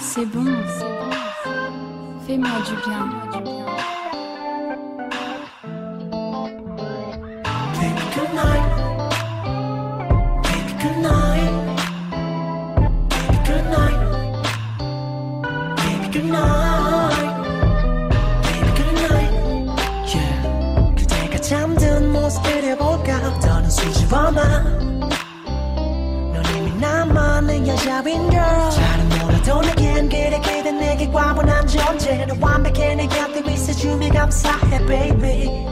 C'est bon, fais-moi du bien. Baby, good night. Baby, good night. Baby, good night. Baby, good night. Baby, good night. Yeah. 그대가 잠든 모습 그려볼까? 더는 수줍어마. 여자인 girl. 잘은 몰라도 내겐 그래 그대 내게 과분한 존재. 너 완벽해 내 곁에 있어주며 감사해, baby.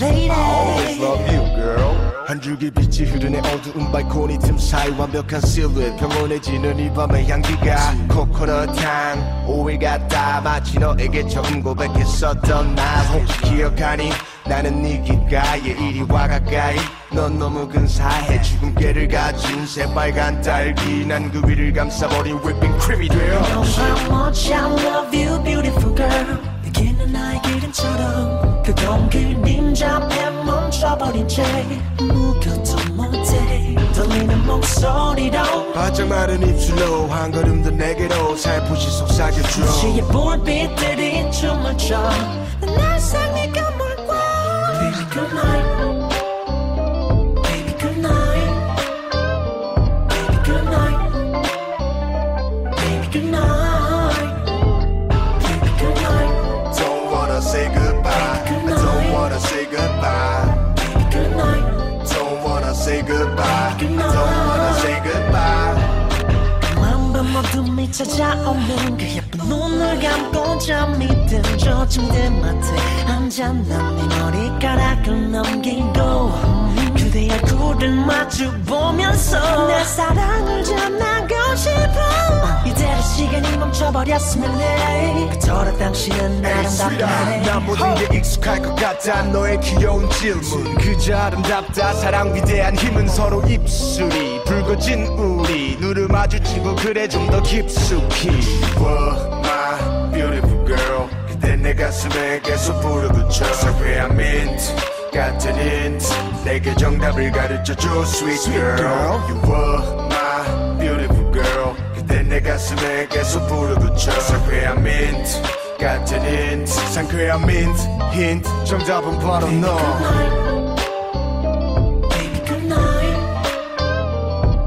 Lady. always love you, girl. 한 줄기 빛이 흐르네 어두운 발코니 틈 사이 완벽한 실루엣 평온해지는 이 밤의 향기가 코코넛 향 오일 같다 마치 너에게 처음 고백했었던 날 혹시 기억하니 나는 네 귓가에 이리 와 가까이. 넌 너무 근사해. 주근깨를 가진 새빨간 딸기. 난 그 위를 감싸버린 whipping cream이 되어. Know how much I love you, beautiful girl. 내게는 나의 기름처럼 그동 그림자 앞에 멈춰버린 채 무겨도 못해. 들리는 목소리로 바짝 마른 입술로 한 걸음 더 내게로 살포시 속삭여줘. 시의 불빛들이 춤을 상에 감을고 Baby good night Baby good night Baby good night Baby good night Baby good night Don't wanna say goodbye. I don't wanna say goodbye. Baby good night Don't wanna say goodbye. I don't wanna say goodbye. 한밤 어둠이 찾아오는 그 예쁜 눈을 감고 잠이 든저 침대 맡에 앉아 난네 머리카락을 넘기고 그대의 얼굴을 마주 보면서 내 사랑을 전하고 싶어. 이대로 시간이 멈춰버렸으면 해. 그토록 당신은 아름답게 난 모든 게 익숙할 것 같아. 너의 귀여운 질문. 그저 아름답다. 사랑 위대한 힘은 서로 입술이 붉어진 우리. 눈을 마주치고 그래 좀 더 깊숙이. Whoa, my beautiful girl 그대 내 가슴에 계속 불어붙여 상쾌한 민트 같은 힌트 내게 정답을 가르쳐줘 sweet girl You were my beautiful girl 그대 내 가슴에 계속 불어붙여 상쾌한 민트 같은 힌트 상쾌한 민트 힌트 정답은 바로 너 Baby good night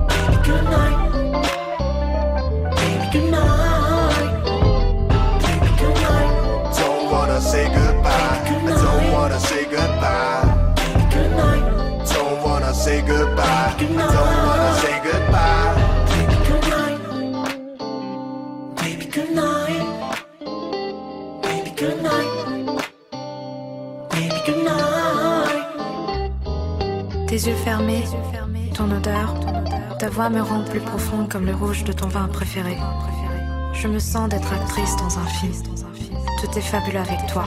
Baby good night Say goodbye. I don't wanna say goodbye. Baby good night. Baby good night. Baby good night. Baby good night. Tes yeux fermés, ton odeur, ta voix me rend plus profonde comme le rouge de ton vin préféré. Je me sens d'être actrice dans un film. Tout est fabuleux avec toi.